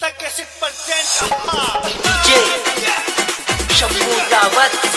तक कैसे percent DJ Shambhu